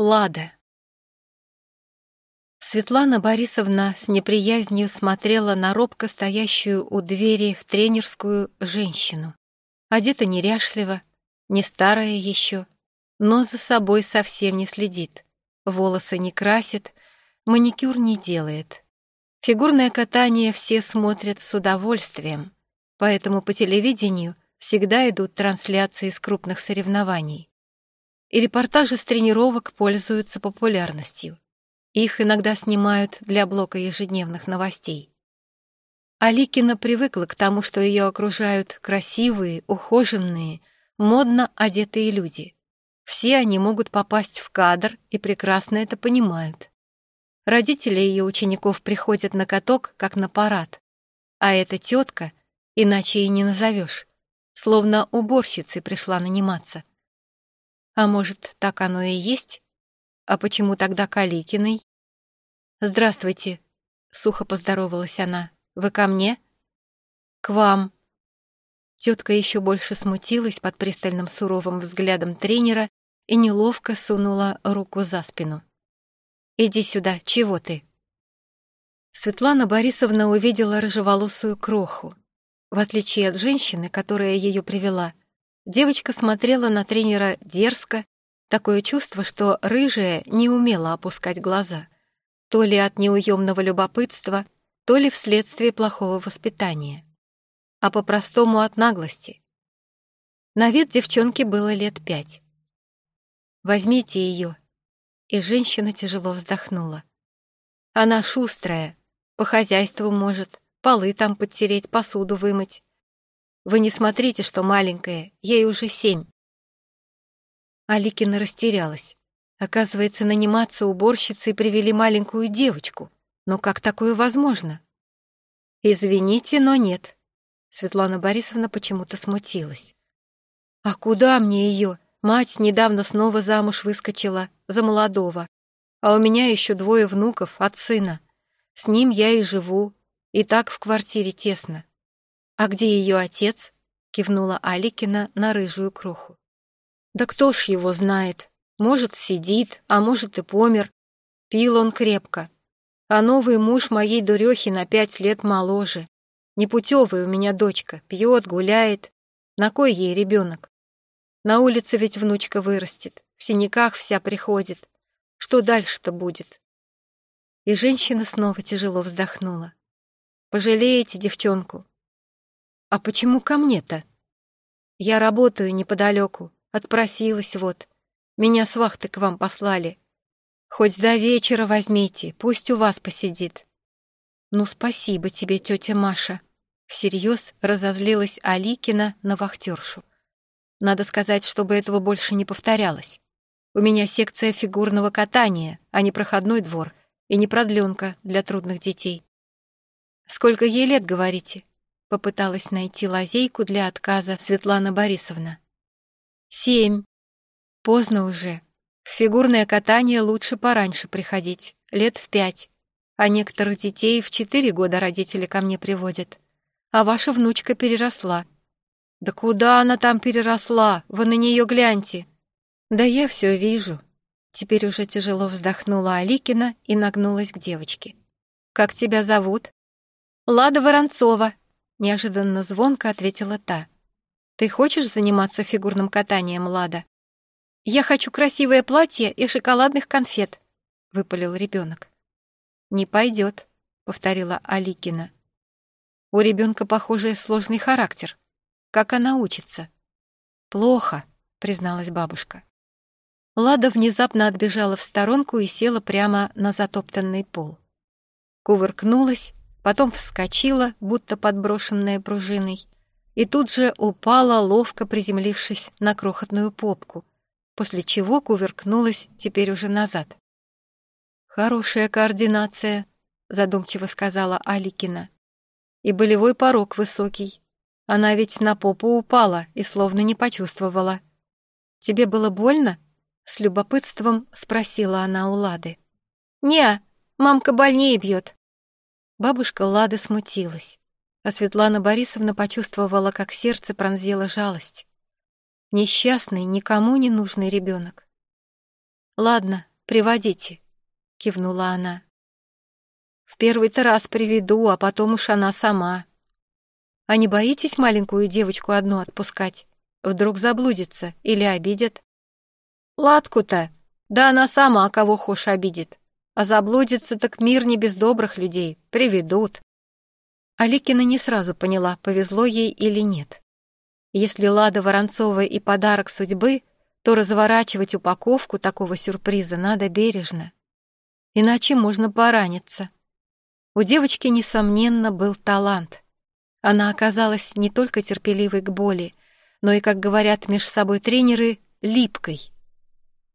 Лада. Светлана Борисовна с неприязнью смотрела на робко стоящую у двери в тренерскую женщину. Одета неряшливо, не старая еще, но за собой совсем не следит. Волосы не красит, маникюр не делает. Фигурное катание все смотрят с удовольствием, поэтому по телевидению всегда идут трансляции с крупных соревнований и репортажи с тренировок пользуются популярностью. Их иногда снимают для блока ежедневных новостей. Аликина привыкла к тому, что ее окружают красивые, ухоженные, модно одетые люди. Все они могут попасть в кадр и прекрасно это понимают. Родители ее учеников приходят на каток, как на парад. А эта тетка, иначе и не назовешь, словно уборщицей пришла наниматься. А может, так оно и есть? А почему тогда Каликиной? «Здравствуйте», — сухо поздоровалась она. «Вы ко мне?» «К вам». Тетка еще больше смутилась под пристальным суровым взглядом тренера и неловко сунула руку за спину. «Иди сюда, чего ты?» Светлана Борисовна увидела рыжеволосую кроху. В отличие от женщины, которая ее привела, Девочка смотрела на тренера дерзко, такое чувство, что рыжая не умела опускать глаза, то ли от неуемного любопытства, то ли вследствие плохого воспитания, а по-простому от наглости. На вид девчонке было лет пять. «Возьмите ее», и женщина тяжело вздохнула. «Она шустрая, по хозяйству может, полы там подтереть, посуду вымыть. Вы не смотрите, что маленькая, ей уже семь. Аликина растерялась. Оказывается, наниматься уборщицей привели маленькую девочку. Но как такое возможно? Извините, но нет. Светлана Борисовна почему-то смутилась. А куда мне ее? Мать недавно снова замуж выскочила, за молодого. А у меня еще двое внуков от сына. С ним я и живу, и так в квартире тесно. «А где ее отец?» — кивнула Аликина на рыжую кроху. «Да кто ж его знает? Может, сидит, а может и помер. Пил он крепко. А новый муж моей дурехи на пять лет моложе. Непутевая у меня дочка, пьет, гуляет. На кой ей ребенок? На улице ведь внучка вырастет, в синяках вся приходит. Что дальше-то будет?» И женщина снова тяжело вздохнула. «Пожалеете девчонку, «А почему ко мне-то?» «Я работаю неподалеку, отпросилась вот. Меня с вахты к вам послали. Хоть до вечера возьмите, пусть у вас посидит». «Ну, спасибо тебе, тетя Маша», — всерьез разозлилась Аликина на вахтершу. «Надо сказать, чтобы этого больше не повторялось. У меня секция фигурного катания, а не проходной двор и не продленка для трудных детей». «Сколько ей лет, говорите?» Попыталась найти лазейку для отказа Светлана Борисовна. «Семь. Поздно уже. В фигурное катание лучше пораньше приходить, лет в пять. А некоторых детей в четыре года родители ко мне приводят. А ваша внучка переросла». «Да куда она там переросла? Вы на нее гляньте!» «Да я все вижу». Теперь уже тяжело вздохнула Аликина и нагнулась к девочке. «Как тебя зовут?» «Лада Воронцова», Неожиданно звонко ответила та. «Ты хочешь заниматься фигурным катанием, Лада?» «Я хочу красивое платье и шоколадных конфет», — выпалил ребенок. «Не пойдет», — повторила Аликина. «У ребенка, похоже, сложный характер. Как она учится?» «Плохо», — призналась бабушка. Лада внезапно отбежала в сторонку и села прямо на затоптанный пол. Кувыркнулась, потом вскочила, будто подброшенная пружиной, и тут же упала, ловко приземлившись на крохотную попку, после чего кувыркнулась теперь уже назад. «Хорошая координация», — задумчиво сказала Аликина. «И болевой порог высокий. Она ведь на попу упала и словно не почувствовала. Тебе было больно?» — с любопытством спросила она у Лады. «Не, мамка больнее бьет», Бабушка Лада смутилась, а Светлана Борисовна почувствовала, как сердце пронзила жалость. Несчастный, никому не нужный ребенок. «Ладно, приводите», — кивнула она. «В первый-то раз приведу, а потом уж она сама. А не боитесь маленькую девочку одну отпускать? Вдруг заблудится или обидят?» «Ладку-то, да она сама кого хошь обидит. А заблудится так мир не без добрых людей, приведут». Аликина не сразу поняла, повезло ей или нет. Если Лада Воронцова и подарок судьбы, то разворачивать упаковку такого сюрприза надо бережно. Иначе можно пораниться. У девочки, несомненно, был талант. Она оказалась не только терпеливой к боли, но и, как говорят между собой тренеры, липкой.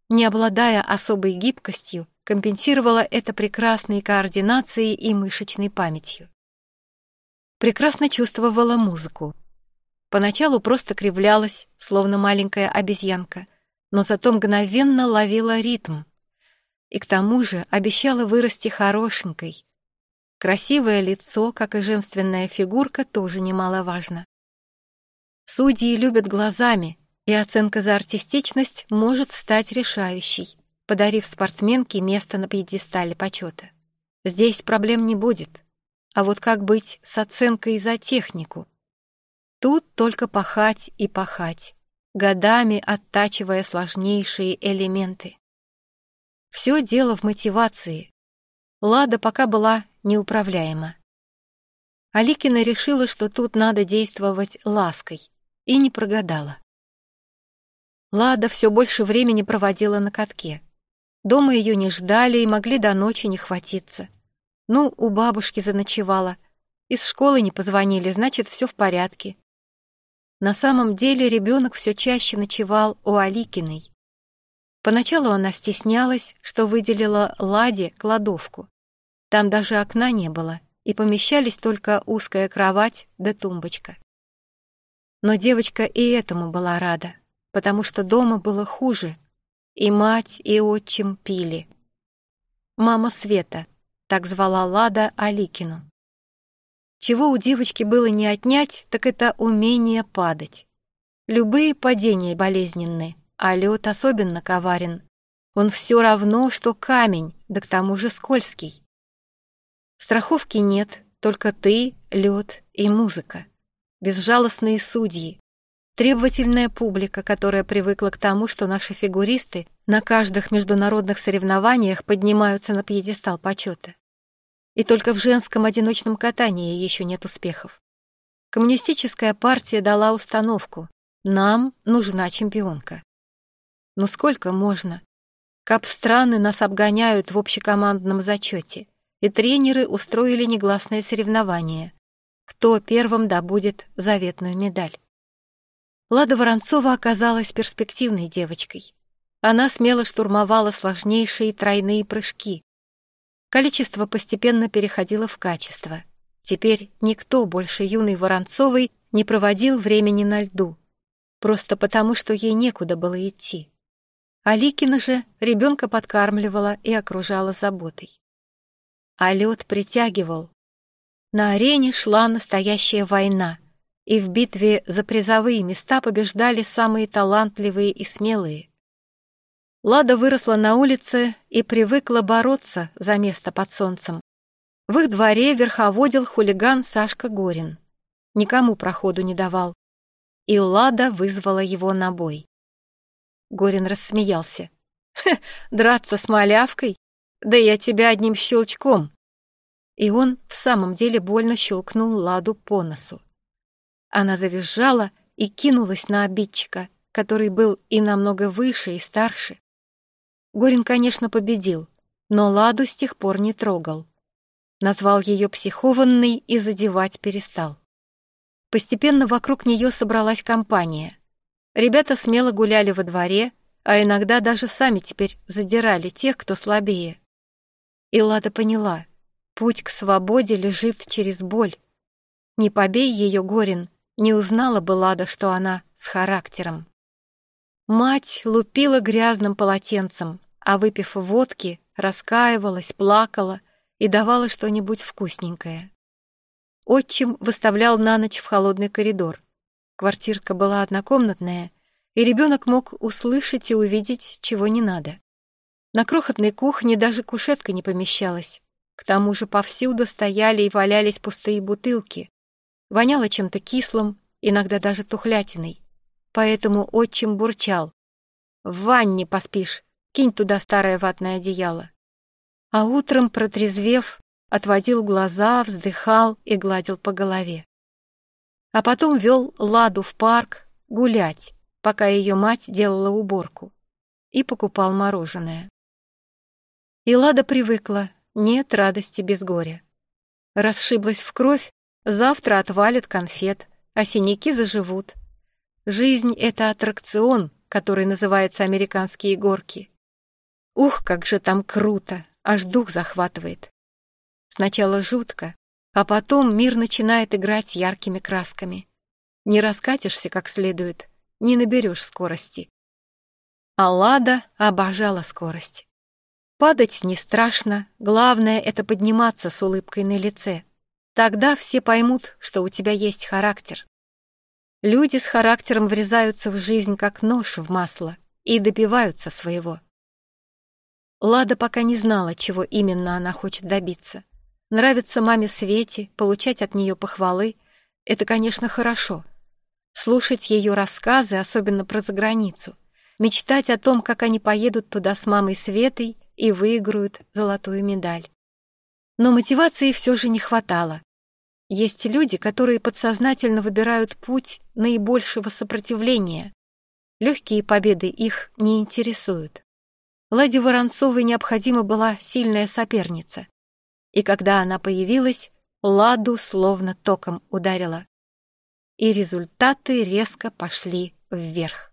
Не обладая особой гибкостью, компенсировала это прекрасной координацией и мышечной памятью. Прекрасно чувствовала музыку. Поначалу просто кривлялась, словно маленькая обезьянка, но зато мгновенно ловила ритм. И к тому же обещала вырасти хорошенькой. Красивое лицо, как и женственная фигурка, тоже немаловажно. Судьи любят глазами, и оценка за артистичность может стать решающей, подарив спортсменке место на пьедестале почета. Здесь проблем не будет. А вот как быть с оценкой за технику? Тут только пахать и пахать годами оттачивая сложнейшие элементы. Все дело в мотивации. Лада пока была неуправляема. Аликина решила, что тут надо действовать лаской, и не прогадала. Лада все больше времени проводила на катке. Дома ее не ждали и могли до ночи не хватиться. Ну, у бабушки заночевала. Из школы не позвонили, значит, все в порядке. На самом деле ребенок все чаще ночевал у Аликиной. Поначалу она стеснялась, что выделила Ладе кладовку. Там даже окна не было, и помещались только узкая кровать да тумбочка. Но девочка и этому была рада, потому что дома было хуже, и мать, и отчим пили. «Мама Света», — так звала Лада Аликину. Чего у девочки было не отнять, так это умение падать. Любые падения болезненны, а лед особенно коварен. Он все равно, что камень, да к тому же скользкий. Страховки нет, только ты, лед и музыка. Безжалостные судьи. Требовательная публика, которая привыкла к тому, что наши фигуристы на каждых международных соревнованиях поднимаются на пьедестал почета. И только в женском одиночном катании еще нет успехов. Коммунистическая партия дала установку «Нам нужна чемпионка». Ну сколько можно? Кап-страны нас обгоняют в общекомандном зачете, и тренеры устроили негласное соревнование. Кто первым добудет заветную медаль? Лада Воронцова оказалась перспективной девочкой. Она смело штурмовала сложнейшие тройные прыжки, Количество постепенно переходило в качество. Теперь никто больше юной Воронцовой не проводил времени на льду, просто потому, что ей некуда было идти. Аликина же ребенка подкармливала и окружала заботой. А лед притягивал. На арене шла настоящая война, и в битве за призовые места побеждали самые талантливые и смелые. Лада выросла на улице и привыкла бороться за место под солнцем. В их дворе верховодил хулиган Сашка Горин. Никому проходу не давал. И Лада вызвала его на бой. Горин рассмеялся. «Хе, драться с малявкой? Да я тебя одним щелчком!» И он в самом деле больно щелкнул Ладу по носу. Она завизжала и кинулась на обидчика, который был и намного выше и старше. Горин, конечно, победил, но Ладу с тех пор не трогал. Назвал ее психованной и задевать перестал. Постепенно вокруг нее собралась компания. Ребята смело гуляли во дворе, а иногда даже сами теперь задирали тех, кто слабее. И Лада поняла, путь к свободе лежит через боль. Не побей ее, Горин, не узнала бы Лада, что она с характером. Мать лупила грязным полотенцем, а выпив водки, раскаивалась, плакала и давала что-нибудь вкусненькое. Отчим выставлял на ночь в холодный коридор. Квартирка была однокомнатная, и ребенок мог услышать и увидеть, чего не надо. На крохотной кухне даже кушетка не помещалась. К тому же повсюду стояли и валялись пустые бутылки. Воняло чем-то кислым, иногда даже тухлятиной. Поэтому отчим бурчал. «В ванне поспишь, кинь туда старое ватное одеяло». А утром, протрезвев, отводил глаза, вздыхал и гладил по голове. А потом вел Ладу в парк гулять, пока ее мать делала уборку, и покупал мороженое. И Лада привыкла, нет радости без горя. Расшиблась в кровь, завтра отвалит конфет, а синяки заживут. Жизнь — это аттракцион, который называется «Американские горки». Ух, как же там круто, аж дух захватывает. Сначала жутко, а потом мир начинает играть яркими красками. Не раскатишься как следует, не наберешь скорости. А Лада обожала скорость. Падать не страшно, главное — это подниматься с улыбкой на лице. Тогда все поймут, что у тебя есть характер. Люди с характером врезаются в жизнь, как нож в масло, и добиваются своего. Лада пока не знала, чего именно она хочет добиться. Нравится маме Свете, получать от нее похвалы — это, конечно, хорошо. Слушать ее рассказы, особенно про заграницу, мечтать о том, как они поедут туда с мамой Светой и выиграют золотую медаль. Но мотивации все же не хватало. Есть люди, которые подсознательно выбирают путь наибольшего сопротивления. Легкие победы их не интересуют. Ладе Воронцовой необходима была сильная соперница. И когда она появилась, Ладу словно током ударила. И результаты резко пошли вверх.